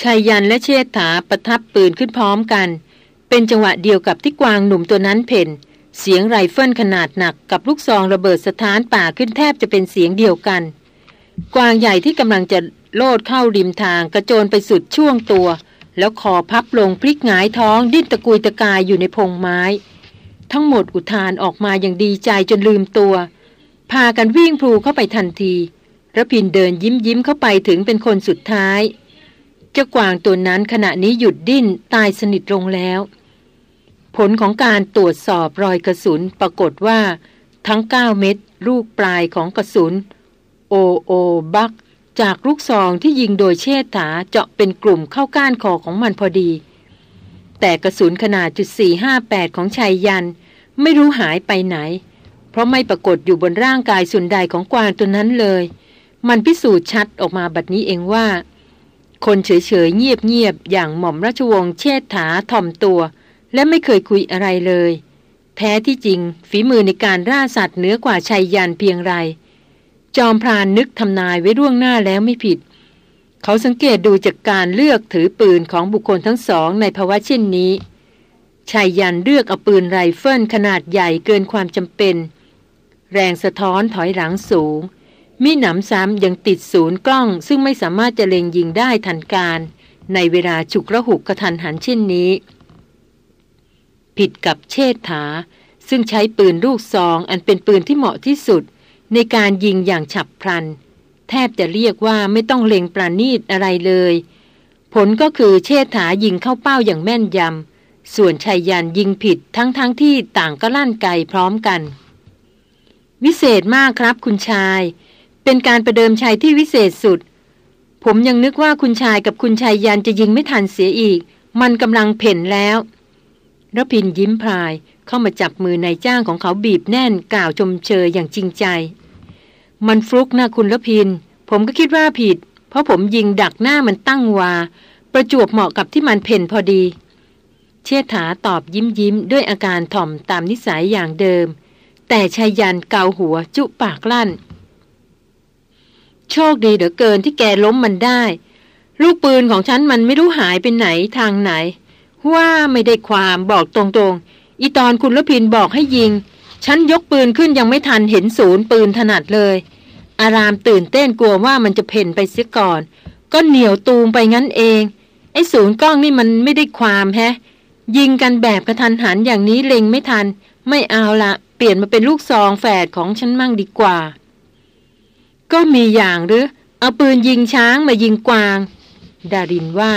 ชายยันและเชษฐาประทับปืนขึ้นพร้อมกัน เป็นจังหวะเดียวกับที่กวางหนุ่มตัวนั้นเพ่น เสียงไรเฟิลขนาดหนักกับลูกซองระเบิดสถานป่าขึ้นแทบจะเป็นเสียงเดียวกัน กวางใหญ่ที่กำลังจะโลดเข้าริมทางกระโจนไปสุดช่วงตัว แล้วคอพับลงพลิกหงายท้องดิ้นตะกุยตะกายอยู่ในพงไม้ ทั้งหมดอุทานออกมาอย่างดีใจจนลืมตัว พากันวิ่งพลูเข้าไปทันทีระพินเดินยิ้มยิ้มเข้าไปถึงเป็นคนสุดท้าย เจ้ากวางตัวนั้นขณะนี้หยุดดิ้นตายสนิทลงแล้ว ผลของการตรวจสอบรอยกระสุนปรากฏว่า ทั้ง 9 เม็ดลูกปลายของกระสุน โอโอบัก จากลูกซองที่ยิงโดยเชษฐาเจาะเป็นกลุ่มเข้าก้านคอของมันพอดี แต่กระสุนขนาดจุด458 ของชายยัน ไม่รู้หายไปไหน เพราะไม่ปรากฏอยู่บนร่างกายส่วนใดของกวางตัวนั้นเลย มันพิสูจน์ชัดออกมาบัดนี้เองว่า คนเฉยๆเงียบๆอย่างหม่อมราชวงศ์เชษฐาถ่อมตัว และไม่เคยคุยอะไรเลย แท้ที่จริง ฝีมือในการร่าสัตว์เหนือกว่าชัยยันเพียงไร จอมพรานนึกทำนายไว้ร่วงหน้าแล้วไม่ผิด เขาสังเกตดูจากการเลือกถือปืนของบุคคลทั้งสองในภาวะเช่นนี้ชายยันเลือกเอาปืนไรเฟิลขนาดใหญ่เกินความจำเป็น แรงสะท้อนถอยหลังสูง มีหนำซ้ำยังติดศูนย์กล้อง ซึ่งไม่สามารถจะเล็งยิงได้ทันการ ในเวลาฉุกระหุกกระทันหันเช่นนี้ ผิดกับเชษฐา ซึ่งใช้ปืนลูกซอง อันเป็นปืนที่เหมาะที่สุด ในการยิงอย่างฉับพลัน แทบจะเรียกว่าไม่ต้องเล็งปราณีตอะไรเลย ผลก็คือเชษฐายิงเข้าเป้าอย่างแม่นยำส่วนชายยันยิงผิดทั้งๆทที่ต่างก็ลั่นไกพร้อมกัน วิเศษมากครับคุณชาย เป็นการประเดิมชัยที่วิเศษสุด ผมยังนึกว่าคุณชายกับคุณชายยันจะยิงไม่ทันเสียอีก มันกำลังเพ่นแล้วรพินยิ้มพลายเข้ามาจับมือนายจ้างของเขาบีบแน่นกล่าวชมเชยอย่างจริงใจ มันฟลุกนะคุณรพิน ผมก็คิดว่าผิด เพราะผมยิงดักหน้ามันตั้งวา ประจวบเหมาะกับที่มันเพ่นพอดี เชษฐาตอบยิ้มยิ้มด้วยอาการถ่อมตามนิสัยอย่างเดิม แต่ชายยันเกาหัวจุปากลั่น โชคดีเหลือเกินที่แกล้มมันได้ ลูกปืนของฉันมันไม่รู้หายไปไหนทางไหน ว่าไม่ได้ความบอกตรงๆ อีตอนคุณละพินบอกให้ยิง ฉันยกปืนขึ้นยังไม่ทันเห็นศูนย์ปืนถนัดเลย อารามตื่นเต้นกลัวว่ามันจะเพ่นไปเสียก่อน ก็เหนียวตูมไปงั้นเอง ไอ้ศูนย์กล้องนี่มันไม่ได้ความแฮะ ยิงกันแบบกระทันหันอย่างนี้เล็งไม่ทัน ไม่เอาละเปลี่ยนมาเป็นลูกซองแฝดของฉันมั่งดีกว่า ก็มีอย่างหรือ เอาปืนยิงช้างมายิงกวาง ดารินว่า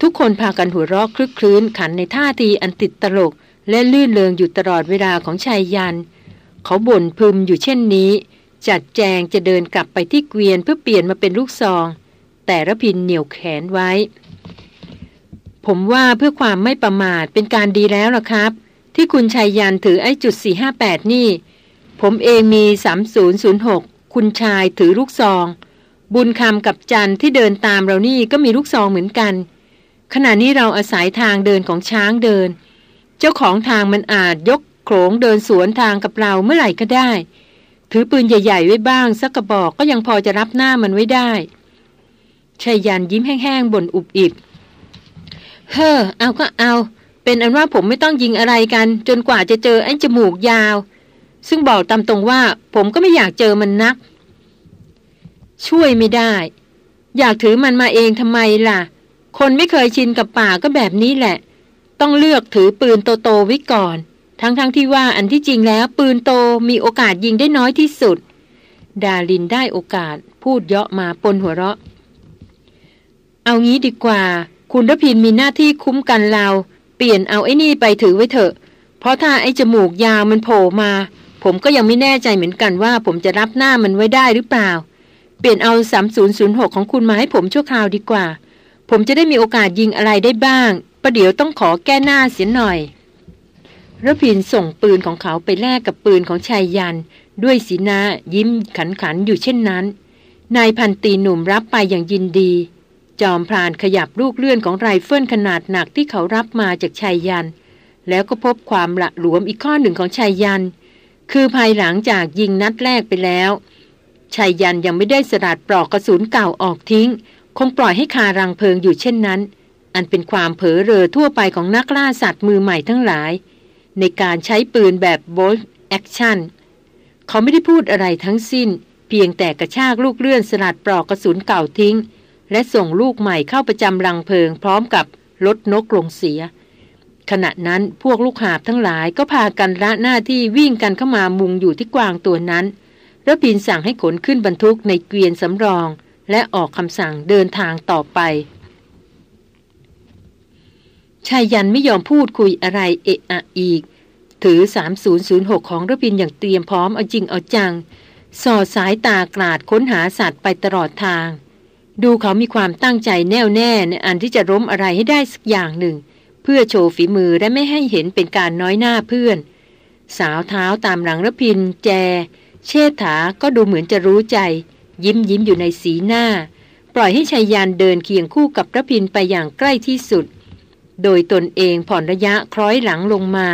ทุกคนพากันหัวเราะคลึกคลื้นขันในท่าทีอันติดตลก และลื่นเลงอยู่ตลอดเวลาของชายยัน เขาบ่นพึมอยู่เช่นนี้ จัดแจงจะเดินกลับไปที่เกวียนเพื่อเปลี่ยนมาเป็นลูกซอง แต่ระพินเหนี่ยวแขนไว้ ผมว่าเพื่อความไม่ประมาทเป็นการดีแล้วล่ะครับ ที่คุณชายยันถือไอ้จุด458นี่ ผมเองมี3006 คุณชายถือลูกซอง บุญคำกับจันที่เดินตามเรานี่ก็มีลูกซองเหมือนกัน ขณะนี้เราอาศัยทางเดินของช้างเดิน เจ้าของทางมันอาจยกโขงเดินสวนทางกับเราเมื่อไหร่ก็ได้ ถือปืนใหญ่ ๆ ไว้บ้างสักกระบอกก็ยังพอจะรับหน้ามันไว้ได้ชายยันยิ้มแห้งๆบนอุบอิบเฮ้อเอาก็เอา เป็นอันว่าผมไม่ต้องยิงอะไรกัน จนกว่าจะเจอไอ้จมูกยาว ซึ่งบอกตามตรงว่าผมก็ไม่อยากเจอมันนัก ช่วยไม่ได้ อยากถือมันมาเองทำไมล่ะ คนไม่เคยชินกับป่าก็แบบนี้แหละ ต้องเลือกถือปืนโตๆไว้ก่อน ทั้งๆทที่ว่าอันที่จริงแล้วปืนโตมีโอกาสยิงได้น้อยที่สุด ดาลินได้โอกาสพูดเยาะมาปนหัวเราะ เอางี้ดีกว่า คุณรพินมีหน้าที่คุ้มกันเรา เปลี่ยนเอาไอ้นี่ไปถือไว้เถอะ เพราะถ้าไอ้จมูกยาวมันโผล่มา ผมก็ยังไม่แน่ใจเหมือนกันว่า ผมจะรับหน้ามันไว้ได้หรือเปล่า เปลี่ยนเอา 3006 ของคุณมาให้ผมชั่วคราวดีกว่า ผมจะได้มีโอกาสยิงอะไรได้บ้าง ประเดี๋ยวต้องขอแก้หน้าเสียหน่อยระพินส่งปืนของเขาไปแลกกับปืนของชายยัน ด้วยสีหน้ายิ้มขันขันอยู่เช่นนั้น นายพันตีหนุ่มรับไปอย่างยินดี จอมพรานขยับลูกเลื่อนของไรเฟิลขนาดหนักที่เขารับมาจากชายยัน แล้วก็พบความละหลวมอีกข้อหนึ่งของไชยยันต์ คือภายหลังจากยิงนัดแรกไปแล้วไชยยันต์ยังไม่ได้สลัดปลอกกระสุนเก่าออกทิ้ง คงปล่อยให้คารังเพลิงอยู่เช่นนั้น อันเป็นความเผลอเรอทั่วไปของนักล่าสัตว์มือใหม่ทั้งหลาย ในการใช้ปืนแบบ bolt action เขาไม่ได้พูดอะไรทั้งสิ้น เพียงแต่กระชากลูกเลื่อนสลัดปลอกกระสุนเก่าทิ้ง และส่งลูกใหม่เข้าประจำรังเพลิงพร้อมกับลดนกลงเสีย ขณะนั้นพวกลูกหาบทั้งหลายก็พากันละหน้าที่วิ่งกันเข้ามามุงอยู่ที่กวางตัวนั้นระพินสั่งให้ขนขึ้นบรรทุกในเกวียนสำรอง และออกคำสั่งเดินทางต่อไปชายยันไม่ยอมพูดคุยอะไรเอะอะอีก ถือ 3006 ของระพินอย่างเตรียมพร้อมเอาจริงเอาจัง สอดสายตากลาดค้นหาสัตว์ไปตลอดทาง ดูเขามีความตั้งใจแน่วแน่ในอันที่จะล้มอะไรให้ได้สักอย่างหนึ่ง พื่อโชว์ฝีมือและไม่ให้เห็นเป็นการน้อยหน้าเพื่อน สาวเท้าตามหลังระพินแจ เชษฐาก็ดูเหมือนจะรู้ใจ ยิ้มยิ้มอยู่ในสีหน้า ปล่อยให้ชายยานเดินเคียงคู่กับระพินไปอย่างใกล้ที่สุด โดยตนเองผ่อนระยะคล้อยหลังลงมา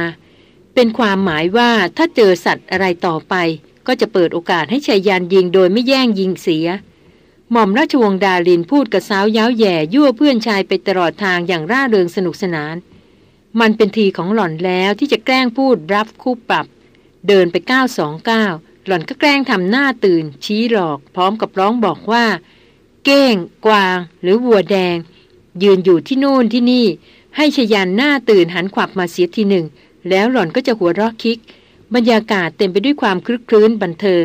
เป็นความหมายว่าถ้าเจอสัตว์อะไรต่อไป ก็จะเปิดโอกาสให้ชายยานยิงโดยไม่แย่งยิงเสีย หม่อมราชวงศ์ดาลินพูดกับสาวย้าวแย่ยั่วเพื่อนชายไปตลอดทางอย่างร่าเริงสนุกสนาน มันเป็นทีของหล่อนแล้วที่จะแกล้งพูดรับคู่ปรับ เดินไปก้าวสองก้าวหล่อนก็แกล้งทำหน้าตื่น ชี้หลอก พร้อมกับร้องบอกว่า เก้ง กวาง หรือวัวแดง ยืนอยู่ที่นู่นที่นี่ ให้ชยันหน้าตื่นหันขวับมาเสียทีหนึ่ง แล้วหล่อนก็จะหัวเราะคิก บรรยากาศเต็มไปด้วยความคลึกคลื้นบันเทิง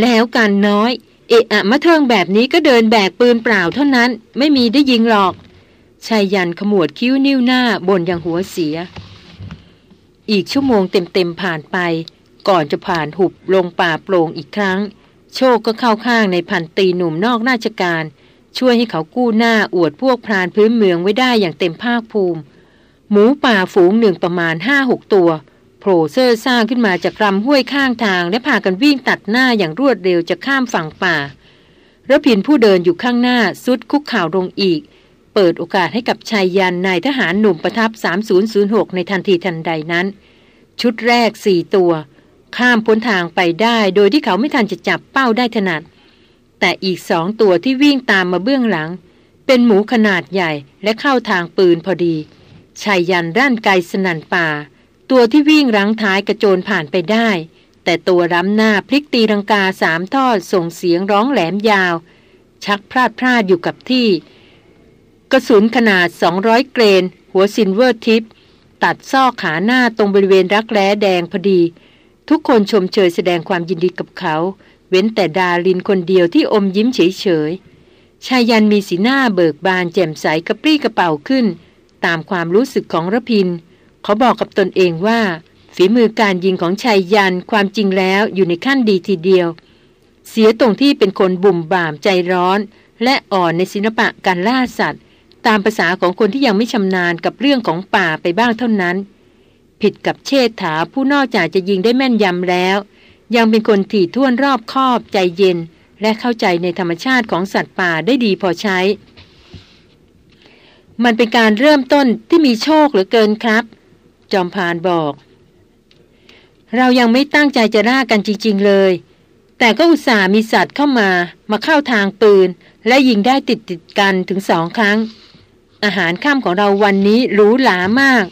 แล้วกันน้อย เอะอะมะเทิงแบบนี้ก็เดินแบกปืนเปล่าเท่านั้น ไม่มีได้ยิงหรอกชายยันขมวดคิ้วนิ้วหน้าบนอย่างหัวเสีย อีกชั่วโมงเต็มๆผ่านไป ก่อนจะผ่านหุบลงป่าโปร่งอีกครั้ง โชคก็เข้าข้างในพันตีหนุ่มนอกราชการ ช่วยให้เขากู้หน้าอวดพวกพรานพื้นเมืองไว้ได้อย่างเต็มภาคภูมิ หมูป่าฝูงหนึ่งประมาณห้าหกตัว ผล่เซ่อสร้างขึ้นมาจากลำห้วยข้างทาง และพากันวิ่งตัดหน้าอย่างรวดเร็วจะข้ามฝั่งป่าระพินผู้เดินอยู่ข้างหน้าสุดคุกข่าวลงอีก เปิดโอกาสให้กับชายยันนายทหารหนุ่มประทับ 3006 ในทันทีทันใดนั้น ชุดแรกสี่ตัว ข้ามพ้นทางไปได้โดยที่เขาไม่ทันจะจับเป้าได้ถนัด แต่อีกสองตัวที่วิ่งตามมาเบื้องหลัง เป็นหมูขนาดใหญ่และเข้าทางปืนพอดีชายยันร่านไกสนันป่า ตัวที่วิ่งรั้งท้ายกระโจนผ่านไปได้ แต่ตัวล้ำหน้าพลิกตีลังกาสามทอดส่งเสียงร้องแหลมยาว ชักพราดพราดอยู่กับที่ กระสุนขนาด 200 grain หัว silver tip ตัดซอกขาหน้าตรงบริเวณรักแร้แดงพอดี ทุกคนชมเชยแสดงความยินดีกับเขา เว้นแต่ดาลินคนเดียวที่อมยิ้มเฉยๆชายันมีสีหน้าเบิกบานแจ่มใสกระปรี้กระเป๋าขึ้น ตามความรู้สึกของระพินเขาบอกกับตนเองว่า ฝีมือการยิงของชายยันความจริงแล้วอยู่ในขั้นดีทีเดียว เสียตรงที่เป็นคนบุ่มบ่ามใจร้อน และอ่อนในศิลปะการล่าสัตว์ ตามภาษาของคนที่ยังไม่ชำนาญกับเรื่องของป่าไปบ้างเท่านั้น ผิดกับเชษฐาผู้นอกจากจะยิงได้แม่นยำแล้ว ยังเป็นคนถี่ถ้วนรอบคอบใจเย็น และเข้าใจในธรรมชาติของสัตว์ป่าได้ดีพอใช้มันเป็นการเริ่มต้นที่มีโชคเหลือเกินครับ จอมพานบอก เรายังไม่ตั้งใจจะล่ากันจริง ๆ เลย แต่ก็อุตส่าห์มีสัตว์เข้ามา มาเข้าทางปืน และยิงได้ติดติดกันถึงสองครั้ง อาหารข้ามของเราวันนี้หรูหรามาก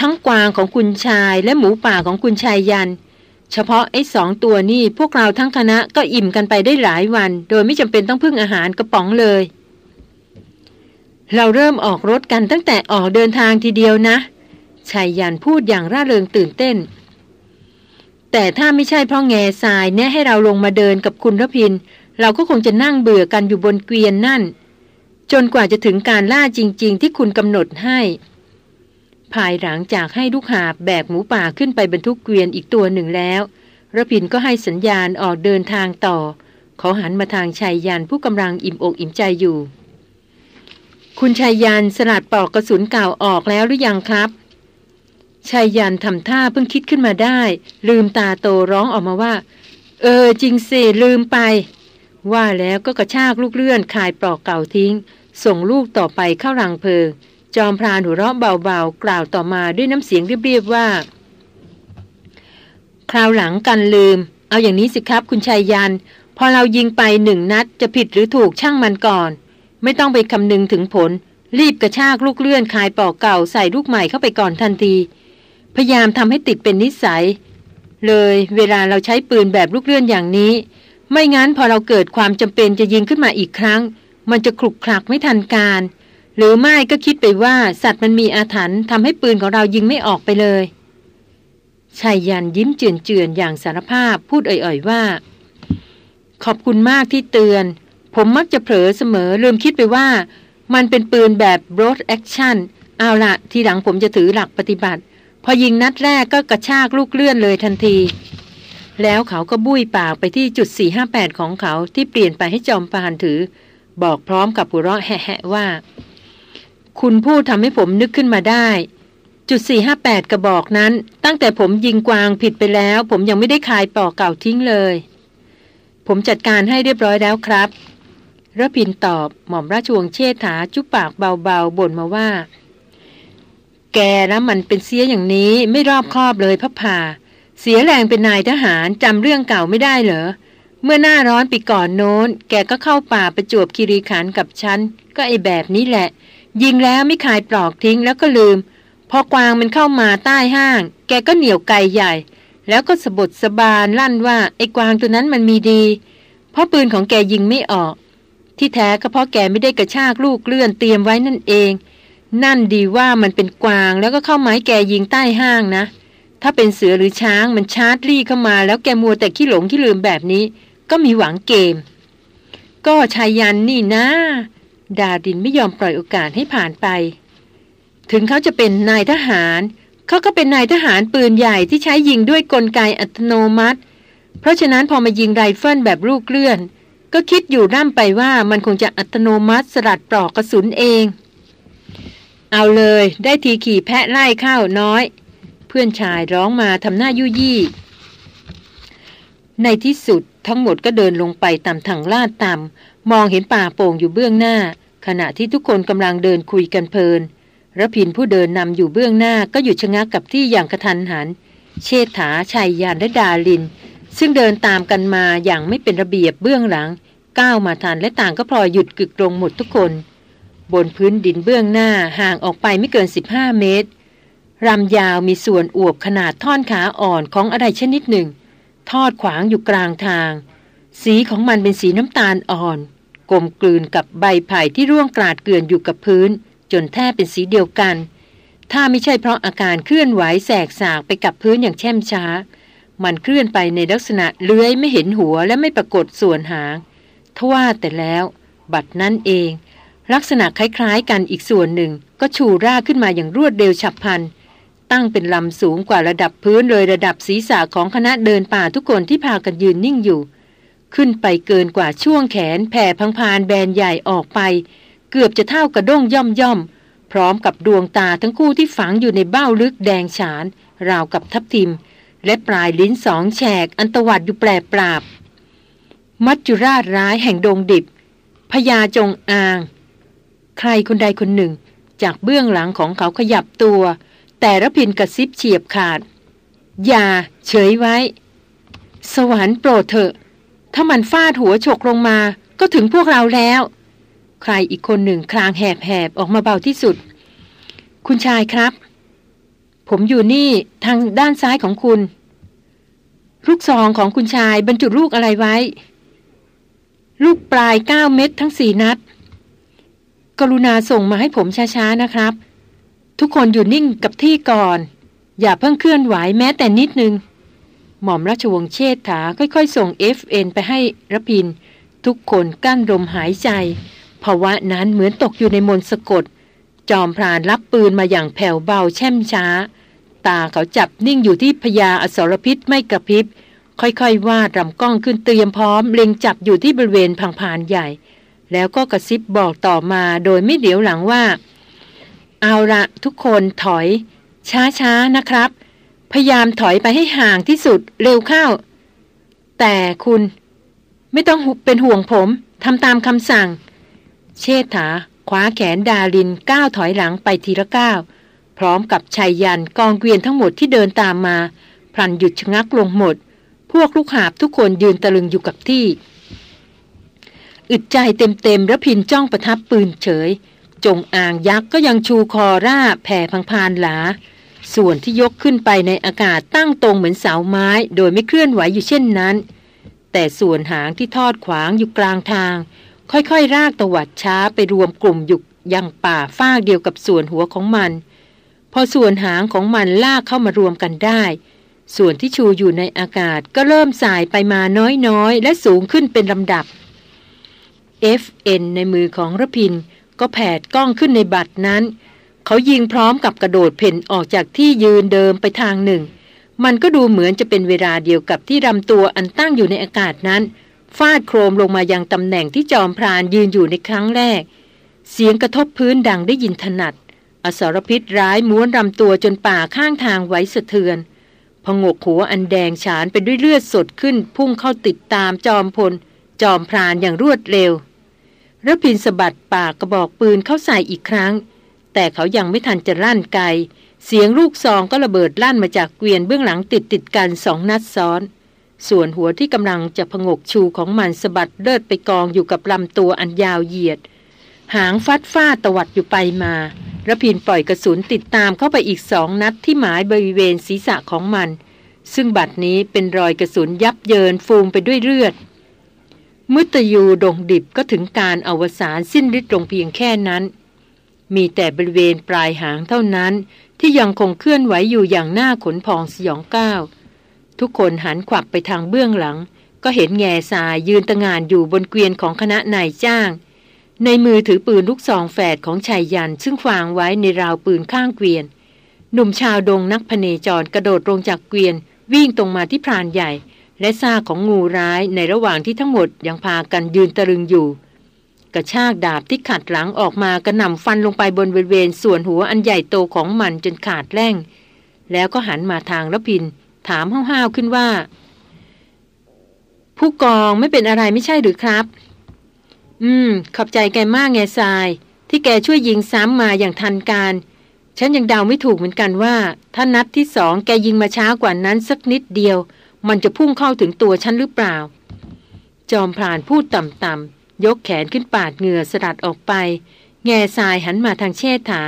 ทั้งกวางของคุณชายและหมูป่าของคุณชายยัน เฉพาะไอ้สองตัวนี่พวกเราทั้งคณะก็อิ่มกันไปได้หลายวัน โดยไม่จำเป็นต้องพึ่งอาหารกระป๋องเลยเราเริ่มออกรถกันตั้งแต่ออกเดินทางทีเดียวนะ ชายยันพูดอย่างร่าเริงตื่นเต้น แต่ถ้าไม่ใช่เพราะแง่ทรายแน่ให้เราลงมาเดินกับคุณรพิน เราก็คงจะนั่งเบื่อกันอยู่บนเกวียนนั่น จนกว่าจะถึงการล่าจริง ๆ ที่คุณกำหนดให้ ภายหลังจากให้ลูกหาบแบกหมูป่าขึ้นไปบรรทุกเกวียนอีกตัวหนึ่งแล้วระพินก็ให้สัญญาณออกเดินทางต่อ เขาหันมาทางชายยันผู้กำลังอิ่มอกอิ่มใจอยู่ คุณชายยันสลัดปอกกระสุนเก่าออกแล้วหรือยังครับ ชายยันทำท่าเพิ่งคิดขึ้นมาได้ ลืมตาโตร้องออกมาว่า เออจริงสิลืมไป ว่าแล้วก็กระชากลูกเลื่อนคายปลอกเก่าทิ้ง ส่งลูกต่อไปเข้ารังเพลิง จอมพรานหัวเราะเบาๆ กล่าวต่อมาด้วยน้ำเสียงเรียบๆว่า คราวหลังกันลืม เอาอย่างนี้สิครับคุณชายยัน พอเรายิงไปหนึ่งนัดจะผิดหรือถูกช่างมันก่อน ไม่ต้องไปคำนึงถึงผล รีบกระชากลูกเลื่อนคายปลอกเก่าใส่ลูกใหม่เข้าไปก่อนทันที พยายามทำให้ติดเป็นนิสัย เลยเวลาเราใช้ปืนแบบลูกเลื่อนอย่างนี้ ไม่งั้นพอเราเกิดความจำเป็นจะยิงขึ้นมาอีกครั้ง มันจะคลุกคลักไม่ทันการ หรือไม่ก็คิดไปว่าสัตว์มันมีอาถรรพ์ทำให้ปืนของเรายิงไม่ออกไปเลยชายยันยิ้มเจือนๆอย่างสารภาพพูดอ่อยๆว่า ขอบคุณมากที่เตือน ผมมักจะเผลอเสมอลืมคิดไปว่า มันเป็นปืนแบบ broad action เอาละทีหลังผมจะถือหลักปฏิบัติ พอยิงนัดแรกก็กระชากลูกเลื่อนเลยทันที แล้วเขาก็บุ้ยปากไปที่จุด 458 ของเขาที่เปลี่ยนไปให้จอมปานถือ บอกพร้อมกับหัวเราะแหะว่า คุณพูดทำให้ผมนึกขึ้นมาได้ จุด 458 กระบอกนั้น ตั้งแต่ผมยิงกวางผิดไปแล้ว ผมยังไม่ได้คายปอกเก่าทิ้งเลย ผมจัดการให้เรียบร้อยแล้วครับระพินตอบหม่อมราชวงศ์เชษฐาจุปากเบาๆบ่นมาว่า แกแล้วมันเป็นเสียอย่างนี้ไม่รอบคอบเลยพระพาเสียแรงเป็นนายทหารจำเรื่องเก่าไม่ได้เหรอ เมื่อหน้าร้อนปีก่อนโน้น แกก็เข้าป่าประจวบคีรีขันกับฉัน ก็ไอแบบนี้แหละ ยิงแล้วไม่คายปลอกทิ้งแล้วก็ลืม พอกวางมันเข้ามาใต้ห้าง แกก็เหนียวไกใหญ่ แล้วก็สะบดสะบานลั่นว่าไอ้กวางตัวนั้นมันมีดี เพราะปืนของแกยิงไม่ออก ที่แท้ก็เพราะแกไม่ได้กระชากลูกเลื่อนเตรียมไว้นั่นเอง นั่นดีว่ามันเป็นกวางแล้วก็เข้ามาให้แกยิงใต้ห้างนะ ถ้าเป็นเสือหรือช้างมันชาร์จรี่เข้ามา แล้วแกมัวแต่ขี้หลงขี้ลืมแบบนี้ ก็มีหวังเกม ก็ไชยยันต์นี่นะ ดารินไม่ยอมปล่อยโอกาสให้ผ่านไป ถึงเขาจะเป็นนายทหาร เขาก็เป็นนายทหารปืนใหญ่ที่ใช้ยิงด้วยกลไกอัตโนมัติ เพราะฉะนั้นพอมายิงไรเฟิลแบบลูกเลื่อน ก็คิดอยู่ร่ำไปว่ามันคงจะอัตโนมัติสลัดปลอกกระสุนเอง เอาเลยได้ทีขี่แพะไล่ข้าวน้อย เพื่อนชายร้องมาทำหน้ายุยี่ ในที่สุดทั้งหมดก็เดินลงไปตามทางลาดต่ำมองเห็นป่าโป่งอยู่เบื้องหน้า ขณะที่ทุกคนกำลังเดินคุยกันเพลินระพินผู้เดินนำอยู่เบื้องหน้าก็หยุดชะงักกับที่อย่างกระทันหัน เชษฐาชัยยานและดาลิน ซึ่งเดินตามกันมาอย่างไม่เป็นระเบียบเบื้องหลัง ก้าวมาทันและต่างก็พลอยหยุดกึกลงหมดทุกคน บนพื้นดินเบื้องหน้าห่างออกไปไม่เกิน 15 เมตร รำยาวมีส่วนอวบขนาดท่อนขาอ่อนของอะไรชนิดหนึ่ง ทอดขวางอยู่กลางทาง สีของมันเป็นสีน้ำตาลอ่อน กลมกลืนกับใบไผ่ที่ร่วงกราดเกลื่อนอยู่กับพื้น จนแทบเป็นสีเดียวกัน ถ้าไม่ใช่เพราะอาการเคลื่อนไหวแสกสากไปกับพื้นอย่างแช่มช้า มันเคลื่อนไปในลักษณะเลื้อยไม่เห็นหัวและไม่ปรากฏส่วนหางทว่าแต่แล้ว บัดนั้นเอง ลักษณะคล้ายๆกันอีกส่วนหนึ่ง ก็ชูร่าขึ้นมาอย่างรวดเร็วฉับพลัน ตั้งเป็นลำสูงกว่าระดับพื้นเลยระดับศีรษะของคณะเดินป่าทุกคนที่พากันยืนนิ่งอยู่ ขึ้นไปเกินกว่าช่วงแขนแผ่พังพานแบนใหญ่ออกไป เกือบจะเท่ากระด้งย่อมย่อมพร้อมกับดวงตาทั้งคู่ที่ฝังอยู่ในเบ้าลึกแดงฉาน ราวกับทับทิม และปลายลิ้นสองแฉกอันตวัดอยู่แปรปราบ มัจจุราชร้ายแห่งดงดิบพญาจงอาง ใครคนใดคนหนึ่ง จากเบื้องหลังของเขาขยับตัว แต่ระพินกระซิบเฉียบขาด อย่า เฉยไว้ สวรรค์โปรดเถอะ ถ้ามันฟาดหัวฉกลงมา ก็ถึงพวกเราแล้ว ใครอีกคนหนึ่งคลางแหบๆออกมาเบาที่สุด คุณชายครับ ผมอยู่นี่ทางด้านซ้ายของคุณลูกซองของคุณชายบรรจุลูกอะไรไว้ ลูกปลายเก้าเม็ดทั้งสี่นัด กรุณาส่งมาให้ผมช้าๆนะครับ ทุกคนอยู่นิ่งกับที่ก่อน อย่าเพิ่งเคลื่อนไหวแม้แต่นิดนึง หม่อมราชวงศ์เชษฐาค่อยๆ ส่งเอฟเอ็นไปให้รพิน ทุกคนกั้นลมหายใจภาวะนั้นเหมือนตกอยู่ในมนสะกด จอมพรานรับปืนมาอย่างแผ่วเบาแช่มช้า ตาเขาจับนิ่งอยู่ที่พญาอสรพิษไม่กระพริบ ค่อยๆวาดรำกล้องขึ้นเตรียมพร้อมเล็งจับอยู่ที่บริเวณพังพานใหญ่ แล้วก็กระซิบบอกต่อมาโดยไม่เดี๋ยวหลังว่า เอาละทุกคนถอย ช้าๆนะครับ พยายามถอยไปให้ห่างที่สุดเร็วเข้า แต่คุณ ไม่ต้องเป็นห่วงผมทำตามคำสั่ง เชษฐาคว้าแขนดาลินก้าวถอยหลังไปทีละก้าวพร้อมกับชายยันกองเกวียนทั้งหมดที่เดินตามมาพลันหยุดชะงักลงหมด พวกลูกหาบทุกคนยืนตะลึงอยู่กับที่ อึดใจเต็มๆระพินจ้องประทับปืนเฉย จงอ่างยักษ์ก็ยังชูคอร่าแผ่พังพานหลา ส่วนที่ยกขึ้นไปในอากาศตั้งตรงเหมือนเสาไม้ โดยไม่เคลื่อนไหวอยู่เช่นนั้น แต่ส่วนหางที่ทอดขวางอยู่กลางทาง ค่อยๆ รากตวัดช้าไปรวมกลุ่มอยู่ยังป่าฟากเดียวกับส่วนหัวของมัน พอส่วนหางของมันลากเข้ามารวมกันได้ ส่วนที่ชูอยู่ในอากาศก็เริ่มสายไปมาน้อยๆ และสูงขึ้นเป็นลำดับ FN ในมือของระพิน ก็แผดกล้องขึ้นในบัตรนั้น เขายิงพร้อมกับกระโดดเพ่นออกจากที่ยืนเดิมไปทางหนึ่ง มันก็ดูเหมือนจะเป็นเวลาเดียวกับที่รำตัวอันตั้งอยู่ในอากาศนั้น ฟาดโครมลงมายังตำแหน่งที่จอมพรานยืนอยู่ในครั้งแรก เสียงกระทบพื้นดังได้ยินถนัด อสรพิษร้ายม้วนรำตัวจนป่าข้างทางไว้สะเทือนพงกหัวอันแดงฉานไปด้วยเลือดสดขึ้น พุ่งเข้าติดตามจอมพล จอมพรานอย่างรวดเร็ว ระพินสะบัดปากกระบอกปืนเข้าใส่อีกครั้ง แต่เขายังไม่ทันจะลั่นไกล เสียงลูกซองก็ระเบิดลั่นมาจากเกวียนเบื้องหลังติดติดกันสองนัดซ้อน ส่วนหัวที่กำลังจะพงกชูของมันสะบัดเลิดไปกองอยู่กับลำตัวอันยาวเหยียด หางฟัดฟาดตวัดอยู่ไปมาระพินปล่อยกระสุนติดตามเข้าไปอีกสองนัดที่หมายบริเวณศีรษะของมัน ซึ่งบัดนี้เป็นรอยกระสุนยับเยินฟูมไปด้วยเลือด มุตยูดงดิบก็ถึงการอวสานสิ้นฤทธิ์ลงเพียงแค่นั้น มีแต่บริเวณปลายหางเท่านั้น ที่ยังคงเคลื่อนไหวอยู่อย่างหน้าขนพองสยองก้าวทุกคนหันขวับไปทางเบื้องหลัง ก็เห็นแง่ทรายยืนตะงานอยู่บนเกวียนของคณะนายจ้าง ในมือถือปืนลูกซองแฝดของชายยันซึ่งวางไว้ในราวปืนข้างเกวียน หนุ่มชาวดงนักพเนจรกระโดดลงจากเกวียนวิ่งตรงมาที่พรานใหญ่ และซากของงูร้ายในระหว่างที่ทั้งหมดยังพากันยืนตะลึงอยู่ กระชากดาบที่ขัดหลังออกมากระหน่ำฟันลงไปบนบริเวณส่วนหัวอันใหญ่โตของมันจนขาดแร่ง แล้วก็หันมาทางละพิน ถามห้าวๆขึ้นว่า ผู้กองไม่เป็นอะไรไม่ใช่หรือครับ อืม ขอบใจแกมากแง่ทราย ที่แกช่วยยิงซ้ำมาอย่างทันการฉันยังเดาไม่ถูกเหมือนกันว่า ถ้านัดที่สองแกยิงมาช้ากว่านั้นสักนิดเดียว มันจะพุ่งเข้าถึงตัวฉันหรือเปล่า จอมพรานพูดต่ำๆยกแขนขึ้นปาดเหงื่อสลัดออกไป แง่ทรายหันมาทางเชษฐา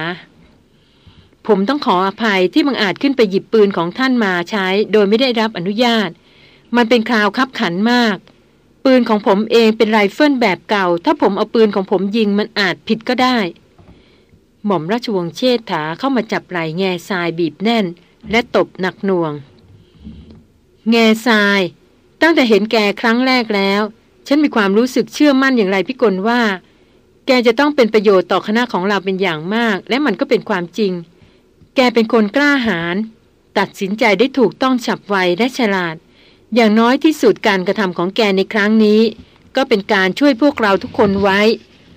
ผมต้องขออภัยที่บังอาจขึ้นไปหยิบปืนของท่านมาใช้ โดยไม่ได้รับอนุญาต มันเป็นคราวคับขันมาก ปืนของผมเองเป็นไรเฟิลแบบเก่า ถ้าผมเอาปืนของผมยิงมันอาจผิดก็ได้ หม่อมราชวงศ์เชษฐาเข้ามาจับไหล่แง่ทรายบีบแน่น และตบหนักหน่วง แง่ทราย ตั้งแต่เห็นแกครั้งแรกแล้ว ฉันมีความรู้สึกเชื่อมั่นอย่างไรพี่กลว่า แกจะต้องเป็นประโยชน์ต่อคณะของเราเป็นอย่างมาก และมันก็เป็นความจริง แกเป็นคนกล้าหาญตัดสินใจได้ถูกต้องฉับไวและฉลาด อย่างน้อยที่สุดการกระทำของแกในครั้งนี้ ก็เป็นการช่วยพวกเราทุกคนไว้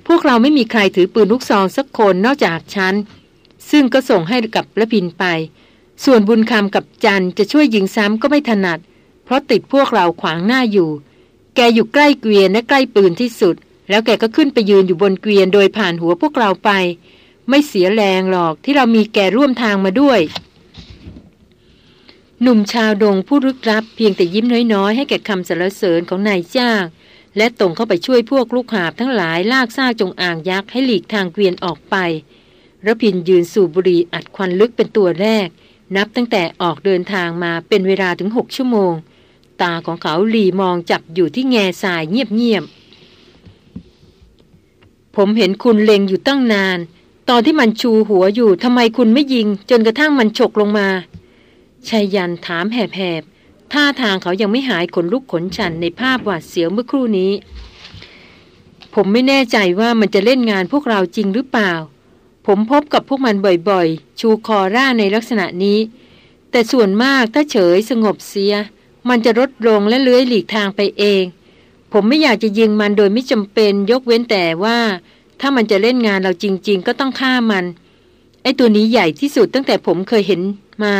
พวกเราไม่มีใครถือปืนลูกซองสักคนนอกจากฉันซึ่งก็ส่งให้กับละพินไป ส่วนบุญคำกับจันจะช่วยยิงซ้ำก็ไม่ถนัด เพราะติดพวกเราขวางหน้าอยู่ แกอยู่ใกล้เกวียนและใกล้ปืนที่สุด แล้วแกก็ขึ้นไปยืนอยู่บนเกวียนโดยผ่านหัวพวกเราไป ไม่เสียแรงหรอกที่เรามีแกร่วมทางมาด้วย หนุ่มชาวดงผู้รึกรับเพียงแต่ยิ้มน้อยๆ ให้แก่คำสรรเสริญของนายจ้างและตรงเข้าไปช่วยพวกลูกหาบทั้งหลายลากซากจงอ่างยักษ์ให้หลีกทางเกวียนออกไประพินยืนสูบบุหรี่อัดควันลึกเป็นตัวแรก นับตั้งแต่ออกเดินทางมาเป็นเวลาถึงหกชั่วโมง ตาของเขาหลีมองจับอยู่ที่แง่ทรายเงียบๆ ผมเห็นคุณเล็งอยู่ตั้งนาน ตอนที่มันชูหัวอยู่ทำไมคุณไม่ยิง จนกระทั่งมันฉกลงมาชายันถามแหบๆ ท่าทางเขายังไม่หายขนลุกขนชันในภาพหวาดเสียวเมื่อครู่นี้ ผมไม่แน่ใจว่ามันจะเล่นงานพวกเราจริงหรือเปล่า ผมพบกับพวกมันบ่อยๆ ชูคอร่าในลักษณะนี้ แต่ส่วนมากถ้าเฉยสงบเสีย มันจะลดลงและเลื้อยหลีกทางไปเอง ผมไม่อยากจะยิงมันโดยไม่จำเป็นยกเว้นแต่ว่า ถ้ามันจะเล่นงานเราจริง ๆ ก็ต้องฆ่ามัน ไอตัวนี้ใหญ่ที่สุดตั้งแต่ผมเคยเห็นมา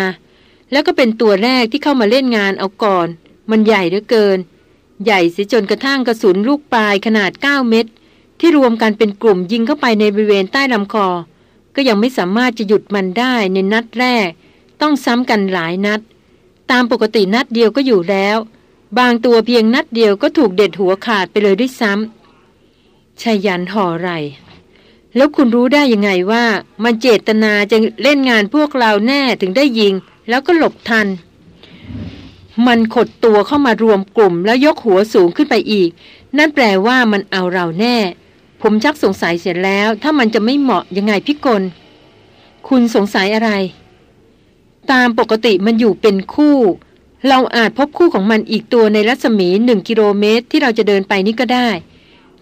แล้วก็เป็นตัวแรกที่เข้ามาเล่นงานเอาก่อน มันใหญ่เหลือเกิน ใหญ่เสียจนกระทั่งกระสุนลูกปลายขนาด 9 เม็ดที่รวมกันเป็นกลุ่มยิงเข้าไปในบริเวณใต้ลำคอ ก็ยังไม่สามารถจะหยุดมันได้ในนัดแรก ต้องซ้ำกันหลายนัด ตามปกตินัดเดียวก็อยู่แล้ว บางตัวเพียงนัดเดียวก็ถูกเด็ดหัวขาดไปเลยด้วยซ้ำชายันห่อไรแล้วคุณรู้ได้ยังไงว่า มันเจตนาจะเล่นงานพวกเราแน่ถึงได้ยิง แล้วก็หลบทัน มันขดตัวเข้ามารวมกลุ่มแล้วยกหัวสูงขึ้นไปอีก นั่นแปลว่ามันเอาเราแน่ ผมชักสงสัยเสร็จแล้ว ถ้ามันจะไม่เหมาะยังไงพี่กล คุณสงสัยอะไร ตามปกติมันอยู่เป็นคู่ เราอาจพบคู่ของมันอีกตัวในรัศมีหนึ่งกิโลเมตรที่เราจะเดินไปนี่ก็ได้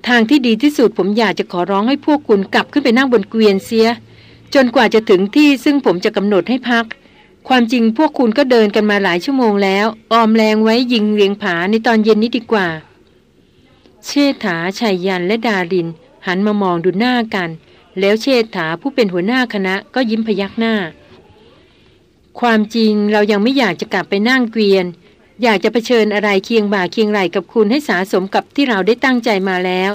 ทางที่ดีที่สุดผมอยากจะขอร้องให้พวกคุณกลับขึ้นไปนั่งบนเกวียนเสีย จนกว่าจะถึงที่ซึ่งผมจะกำหนดให้พัก ความจริงพวกคุณก็เดินกันมาหลายชั่วโมงแล้ว ออมแรงไว้ยิงเรียงผาในตอนเย็นนี้ดีกว่า เชษฐาชัยยันและดาริน หันมามองดูหน้ากัน แล้วเชษฐาผู้เป็นหัวหน้าคณะก็ยิ้มพยักหน้า ความจริงเรายังไม่อยากจะกลับไปนั่งเกวียน อยากจะเผชิญอะไรเคียงบ่าเคียงไหลกับคุณให้สาสมกับที่เราได้ตั้งใจมาแล้ว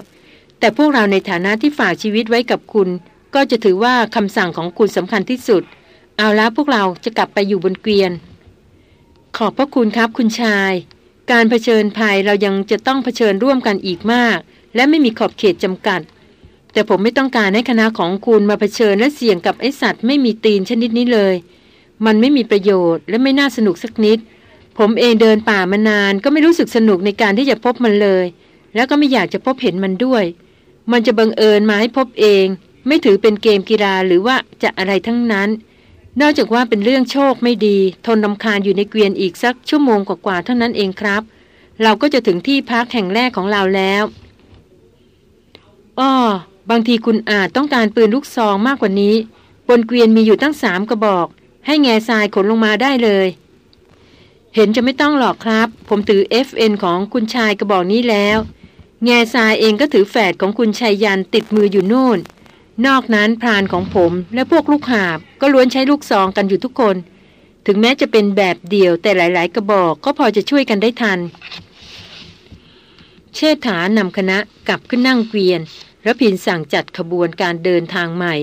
แต่พวกเราในฐานะที่ฝากชีวิตไว้กับคุณ ก็จะถือว่าคำสั่งของคุณสำคัญที่สุด เอาละพวกเราจะกลับไปอยู่บนเกวียน ขอบพระคุณครับคุณชายการเผชิญภัยเรายังจะต้องเผชิญร่วมกันอีกมาก และไม่มีขอบเขตจำกัด แต่ผมไม่ต้องการให้คณะของคุณมาเผชิญและเสี่ยงกับไอสัตว์ไม่มีตีนชนิดนี้เลย มันไม่มีประโยชน์และไม่น่าสนุกสักนิด ผมเองเดินป่ามานานก็ไม่รู้สึกสนุกในการที่จะพบมันเลย แล้วก็ไม่อยากจะพบเห็นมันด้วย มันจะบังเอิญมาให้พบเอง ไม่ถือเป็นเกมกีฬาหรือว่าจะอะไรทั้งนั้น นอกจากว่าเป็นเรื่องโชคไม่ดี ทนลำคาญอยู่ในเกวียนอีกสักชั่วโมงกว่าๆเท่านั้นเองครับ เราก็จะถึงที่พักแห่งแรกของเราแล้วอ้อ บางทีคุณอาจต้องการปืนลูกซองมากกว่านี้บนเกวียนมีอยู่ตั้งสามกระบอก ให้แง่ทรายขนลงมาได้เลย เห็นจะไม่ต้องหรอกครับ ผมถือ FN ของคุณชายกระบอกนี้แล้ว แง่ทรายเองก็ถือแฝดของคุณชายยันติดมืออยู่โน่น นอกนั้นพรานของผมและพวกลูกหาบก็ล้วนใช้ลูกซองกันอยู่ทุกคน ถึงแม้จะเป็นแบบเดียวแต่หลาย ๆ กระบอกก็พอจะช่วยกันได้ทัน เชษฐานำคณะกลับขึ้นนั่งเกวียน ระพินสั่งจัดขบวนการเดินทางใหม่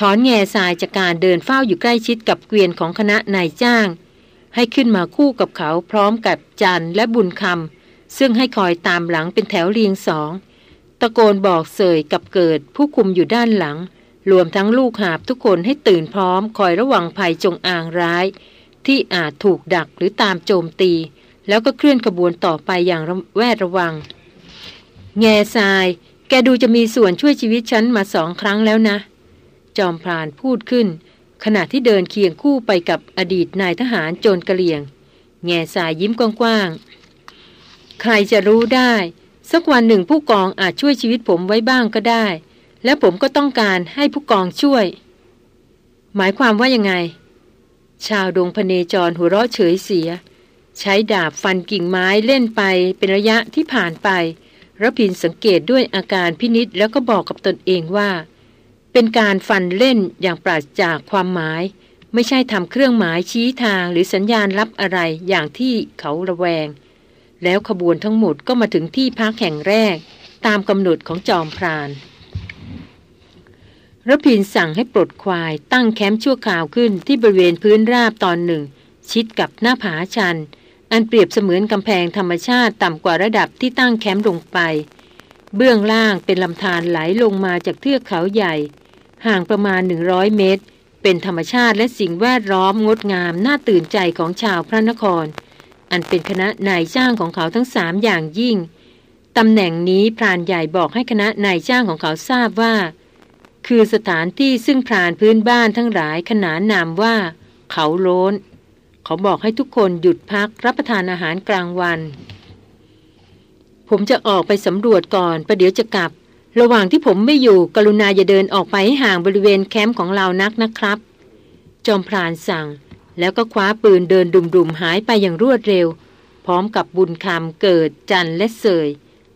ถอนแง่ทรายจากการเดินเฝ้าอยู่ใกล้ชิดกับเกวียนของคณะนายจ้าง ให้ขึ้นมาคู่กับเขาพร้อมกับจันและบุญคำซึ่งให้คอยตามหลังเป็นแถวเรียงสอง ตะโกนบอกเสยกับเกิดผู้คุมอยู่ด้านหลัง รวมทั้งลูกหาบทุกคนให้ตื่นพร้อม คอยระวังภัยจงอางร้าย ที่อาจถูกดักหรือตามโจมตี แล้วก็เคลื่อนขบวนต่อไปอย่างแวดระวัง แง่ทราย กดูจะมีส่วนช่วยชีวิตฉันมาสองครั้งแล้วนะ จอมพรานพูดขึ้น ขณะที่เดินเคียงคู่ไปกับอดีตนายทหารโจรกระเหลี่ยง แง่สายยิ้มกว้างๆ ใครจะรู้ได้ สักวันหนึ่งผู้กองอาจช่วยชีวิตผมไว้บ้างก็ได้ และผมก็ต้องการให้ผู้กองช่วย หมายความว่ายังไง ชาวดงพเนจรหัวเราะเฉยเสีย ใช้ดาบฟันกิ่งไม้เล่นไปเป็นระยะที่ผ่านไป ระพินสังเกตด้วยอาการพินิษแล้วก็บอกกับตนเองว่า เป็นการฟันเล่นอย่างปราศจากความหมาย ไม่ใช่ทำเครื่องหมายชี้ทางหรือสัญญาณรับอะไรอย่างที่เขาระแวง แล้วขบวนทั้งหมดก็มาถึงที่พักแห่งแรก ตามกำหนดของจอมพรานระพินสั่งให้ปลดควายตั้งแคมป์ชั่วคราวขึ้นที่บริเวณพื้นราบตอนหนึ่ง ชิดกับหน้าผาชัน อันเปรียบเสมือนกำแพงธรรมชาติต่ำกว่าระดับที่ตั้งแคมป์ลงไป เบื้องล่างเป็นลำธารไหลลงมาจากเทือกเขาใหญ่ ห่างประมาณ 100 เมตร เป็นธรรมชาติและสิ่งแวดล้อมงดงามน่าตื่นใจของชาวพระนคร อันเป็นคณะนายจ้างของเขาทั้งสามอย่างยิ่งตำแหน่งนี้พรานใหญ่บอกให้คณะนายจ้างของเขาทราบว่า คือสถานที่ซึ่งพรานพื้นบ้านทั้งหลายขนานนามว่า เขาโล้น เขาบอกให้ทุกคนหยุดพักรับประทานอาหารกลางวัน ผมจะออกไปสำรวจก่อนประเดี๋ยวจะกลับ ระหว่างที่ผมไม่อยู่กรุณาอย่าเดินออกไปให้ห่างบริเวณแคมป์ของเรานักนะครับ จอมพรานสั่ง แล้วก็คว้าปืนเดินดุมๆหายไปอย่างรวดเร็ว พร้อมกับบุญคำเกิดจันและเสย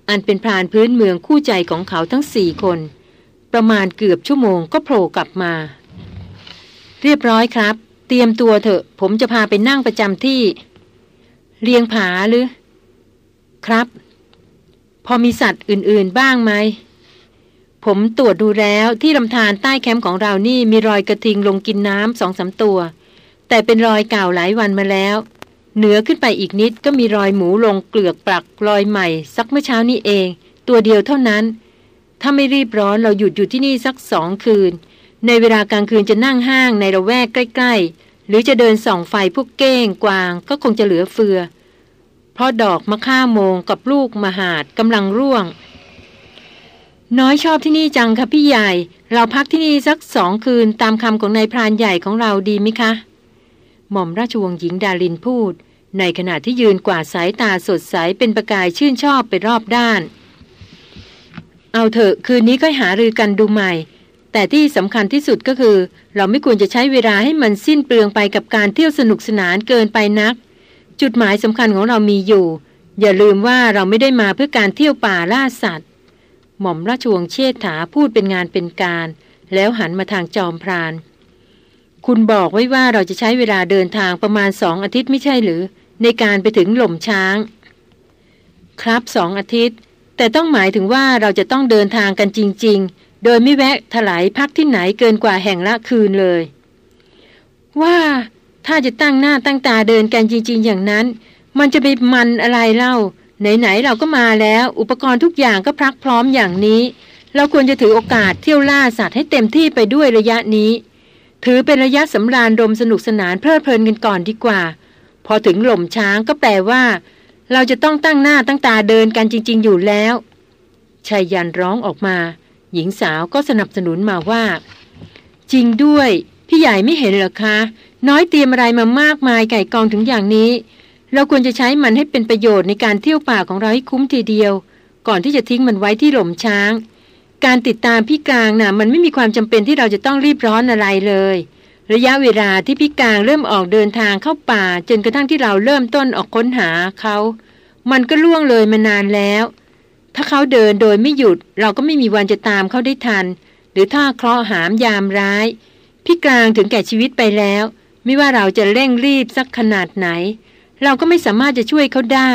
อันเป็นพรานพื้นเมืองคู่ใจของเขาทั้งสี่คน ประมาณเกือบชั่วโมงก็โผล่กลับมา เรียบร้อยครับ เตรียมตัวเถอะ ผมจะพาไปนั่งประจำที่ เรียงผาหรือ ครับ พอมีสัตว์อื่น ๆ บ้างไหม ผมตรวจดูแล้วที่ลำธารใต้แคมป์ของเรานี่มีรอยกระทิงลงกินน้ำสองสาตัว แต่เป็นรอยเก่าหลายวันมาแล้ว เหนือขึ้นไปอีกนิดก็มีรอยหมูลงเกลือกปลักรอยใหม่ สักเมื่อเช้านี้เอง ตัวเดียวเท่านั้น ถ้าไม่รีบร้อนเราหยุดอยู่ที่นี่สักสองคืน ในเวลากลางคืนจะนั่งห้างในระแวกใกล้ ๆ หรือจะเดินส่องไฟพวกเก้งกวางก็คงจะเหลือเฟือ เพราะดอกมะข่าโมงกับลูกมหาดกำลังร่วง น้อยชอบที่นี่จังค่ะพี่ใหญ่ เราพักที่นี่สักสองคืนตามคำของนายพรานใหญ่ของเราดีไหมคะ หม่อมราชวงศ์หญิงดารินพูด ในขณะที่ยืนกวาดสายตาสดใสเป็นประกายชื่นชอบไปรอบด้าน เอาเถอะคืนนี้ก็หารือกันดูใหม่ แต่ที่สำคัญที่สุดก็คือ เราไม่ควรจะใช้เวลาให้มันสิ้นเปลืองไปกับการเที่ยวสนุกสนานเกินไปนัก จุดหมายสำคัญของเรามีอยู่ อย่าลืมว่าเราไม่ได้มาเพื่อการเที่ยวป่าล่าสัตว์ หม่อมราชวงศ์เชษฐาพูดเป็นงานเป็นการ แล้วหันมาทางจอมพราน คุณบอกไว้ว่าเราจะใช้เวลาเดินทางประมาณสองอาทิตย์ไม่ใช่หรือ ในการไปถึงหล่มช้าง ครับสองอาทิตย์ แต่ต้องหมายถึงว่าเราจะต้องเดินทางกันจริง ๆ โดยไม่แวะถลายพักที่ไหนเกินกว่าแห่งละคืนเลย ว่าถ้าจะตั้งหน้าตั้งตาเดินกันจริง ๆ อย่างนั้น มันจะไปมันอะไรเล่า ไหนๆเราก็มาแล้ว อุปกรณ์ทุกอย่างก็พรักพร้อมอย่างนี้ เราควรจะถือโอกาสเที่ยวล่าสัตว์ให้เต็มที่ไปด้วยระยะนี้ ถือเป็นระยะสำราญรมสนุกสนานเพลิดเพลินกันก่อนดีกว่า พอถึงหล่มช้างก็แปลว่า เราจะต้องตั้งหน้าตั้งตาเดินกันจริง ๆ อยู่แล้วชายยันร้องออกมา หญิงสาวก็สนับสนุนมาว่า จริงด้วย พี่ใหญ่ไม่เห็นหรอคะ น้อยเตรียมอะไรมามากมายไก่กองถึงอย่างนี้ เราควรจะใช้มันให้เป็นประโยชน์ในการเที่ยวป่าของเราให้คุ้มทีเดียว ก่อนที่จะทิ้งมันไว้ที่หล่มช้าง การติดตามพี่กลางนะ่ะ มันไม่มีความจำเป็นที่เราจะต้องรีบร้อนอะไรเลยระยะเวลาที่พี่กลางเริ่มออกเดินทางเข้าป่า จนกระทั่งที่เราเริ่มต้นออกค้นหาเขา มันก็ล่วงเลยมานานแล้ว ถ้าเขาเดินโดยไม่หยุดเราก็ไม่มีวันจะตามเขาได้ทัน หรือถ้าเคราะห์หามยามร้าย พี่กลางถึงแก่ชีวิตไปแล้ว ไม่ว่าเราจะเร่งรีบสักขนาดไหน เราก็ไม่สามารถจะช่วยเขาได้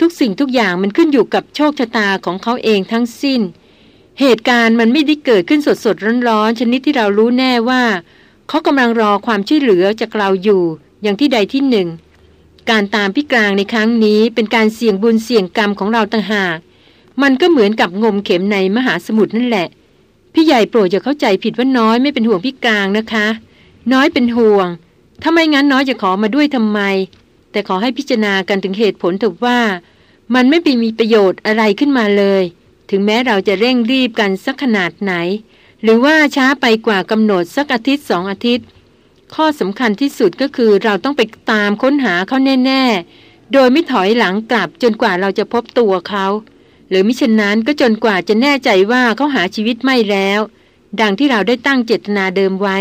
ทุกสิ่งทุกอย่างมันขึ้นอยู่กับโชคชะตาของเขาเองทั้งสิ้น เหตุการณ์มันไม่ได้เกิดขึ้นสดสดร้อนๆชนิดที่เรารู้แน่ว่า เขากำลังรอความช่วยเหลือจากเราอยู่ อย่างที่ใดที่หนึ่งการตามพี่กลางในครั้งนี้เป็นการเสี่ยงบุญเสี่ยงกรรมของเราต่างหาก มันก็เหมือนกับงมเข็มในมหาสมุทรนั่นแหละ พี่ใหญ่โปรดจะเข้าใจผิดว่าน้อยไม่เป็นห่วงพี่กลางนะคะ น้อยเป็นห่วงถ้าไม่งั้นน้อยจะขอมาด้วยทำไม แต่ขอให้พิจารณากันถึงเหตุผลถูกว่า มันไม่ไปมีประโยชน์อะไรขึ้นมาเลย ถึงแม้เราจะเร่งรีบกันสักขนาดไหน หรือว่าช้าไปกว่ากำหนดสักอาทิตย์สองอาทิตย์ ข้อสำคัญที่สุดก็คือเราต้องไปตามค้นหาเขาแน่ ๆ โดยไม่ถอยหลังกลับจนกว่าเราจะพบตัวเขา หรือมิฉะนั้นก็จนกว่าจะแน่ใจว่าเขาหาชีวิตไม่แล้ว ดังที่เราได้ตั้งเจตนาเดิมไว้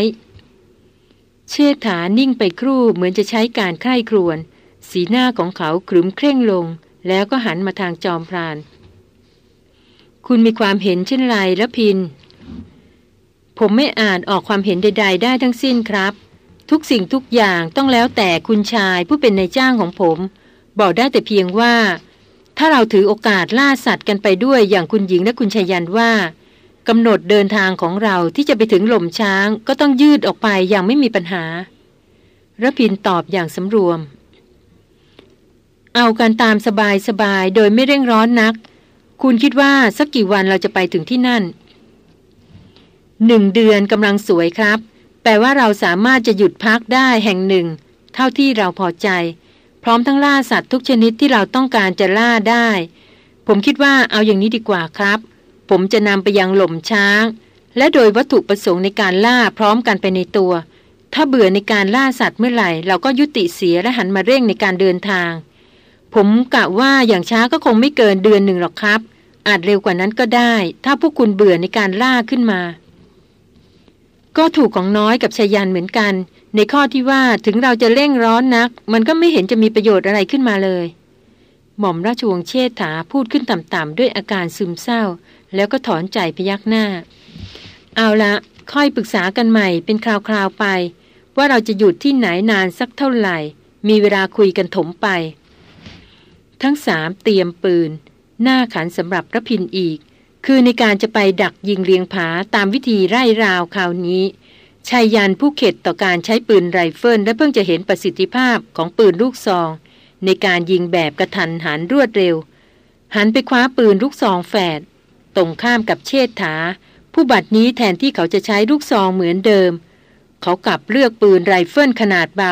เชษฐานิ่งไปครู่เหมือนจะใช้การใคร่ครวญสีหน้าของเขาขรึมเคร่งลง แล้วก็หันมาทางจอมพราน คุณมีความเห็นเช่นไรละพิน ผมไม่อาจออกความเห็นใด ๆ ได้ทั้งสิ้นครับ ทุกสิ่งทุกอย่างต้องแล้วแต่คุณชายผู้เป็นนายจ้างของผม บอกได้แต่เพียงว่า ถ้าเราถือโอกาสล่าสัตว์กันไปด้วยอย่างคุณหญิงและคุณชายันว่ากำหนดเดินทางของเราที่จะไปถึงหล่มช้างก็ต้องยืดออกไปอย่างไม่มีปัญหาระพินตอบอย่างสำรวม เอากันตามสบายสบายโดยไม่เร่งร้อนนัก คุณคิดว่าสักกี่วันเราจะไปถึงที่นั่นหนึ่งเดือนกำลังสวยครับ แปลว่าเราสามารถจะหยุดพักได้แห่งหนึ่ง เท่าที่เราพอใจ พร้อมทั้งล่าสัตว์ทุกชนิดที่เราต้องการจะล่าได้ ผมคิดว่าเอาอย่างนี้ดีกว่าครับ ผมจะนำไปยังหล่มช้าง และโดยวัตถุประสงค์ในการล่าพร้อมกันไปในตัว ถ้าเบื่อในการล่าสัตว์เมื่อไหร่ เราก็ยุติเสียและหันมาเร่งในการเดินทาง ผมกะว่าอย่างช้าก็คงไม่เกินเดือนหนึ่งหรอกครับ อาจเร็วกว่านั้นก็ได้ ถ้าพวกคุณเบื่อในการล่าขึ้นมา ก็ถูกของน้อยกับชายันเหมือนกัน ในข้อที่ว่าถึงเราจะเร่งร้อนนัก มันก็ไม่เห็นจะมีประโยชน์อะไรขึ้นมาเลย หม่อมราชวงศ์เชษฐาพูดขึ้นต่ำๆด้วยอาการซึมเศร้า แล้วก็ถอนใจพยักหน้า เอาละค่อยปรึกษากันใหม่เป็นคราวๆไป ว่าเราจะหยุดที่ไหนนานสักเท่าไหร่ มีเวลาคุยกันถมไป ทั้งสามเตรียมปืน น่าขันสำหรับรพินทร์อีก คือในการจะไปดักยิงเลียงผาตามวิธีไล่ราวคราวนี้ไชยยันต์ผู้เข็ดต่อการใช้ปืนไรเฟิลและเพิ่งจะเห็นประสิทธิภาพของปืนลูกซอง ในการยิงแบบกระทันหันรวดเร็ว หันไปคว้าปืนลูกซองแฝดตรงข้ามกับเชษฐา ผู้บัดนี้แทนที่เขาจะใช้ลูกซองเหมือนเดิม เขากลับเลือกปืนไรเฟิลขนาดเบา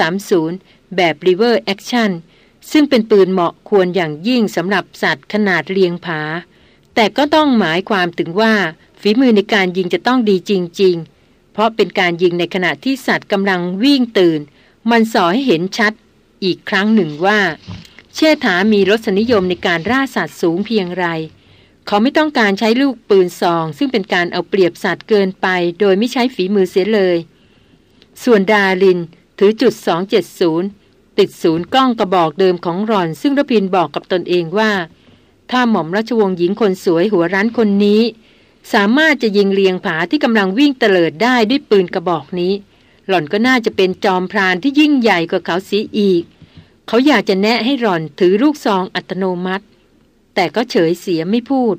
3030 แบบ River Action ซึ่งเป็นปืนเหมาะควรอย่างยิ่งสำหรับสัตว์ขนาดเลียงผา แต่ก็ต้องหมายความถึงว่า ฝีมือในการยิงจะต้องดีจริง ๆ เพราะเป็นการยิงในขณะที่สัตว์กำลังวิ่งตื่น มันสอให้เห็นชัดอีกครั้งหนึ่งว่า เชษฐามีรสนิยมในการล่าสัตว์สูงเพียงไร เขาไม่ต้องการใช้ลูกปืนซอง ซึ่งเป็นการเอาเปรียบสัตว์เกินไป โดยไม่ใช้ฝีมือเสียเลย ส่วนดารินถือจุด 270ติดศูนย์กล้องกระบอกเดิมของรอน ซึ่งรพินบอกกับตนเองว่า ถ้าหม่อมราชวงศ์หญิงคนสวยหัวรั้นคนนี้ สามารถจะยิงเลียงผาที่กำลังวิ่งเตลิดได้ด้วยปืนกระบอกนี้ หล่อนก็น่าจะเป็นจอมพรานที่ยิ่งใหญ่กว่าเขาสีอีก เขาอยากจะแนะให้หล่อนถือลูกซองอัตโนมัติ แต่ก็เฉยเสียไม่พูด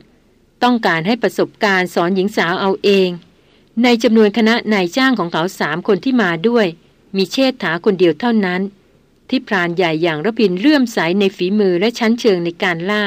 ต้องการให้ประสบการณ์สอนหญิงสาวเอาเอง ในจำนวนคณะนายจ้างของเขาสามคนที่มาด้วย มีเชษฐาคนเดียวเท่านั้น ที่พรานใหญ่อย่างระพินเลื่อมใสในฝีมือและชั้นเชิงในการล่า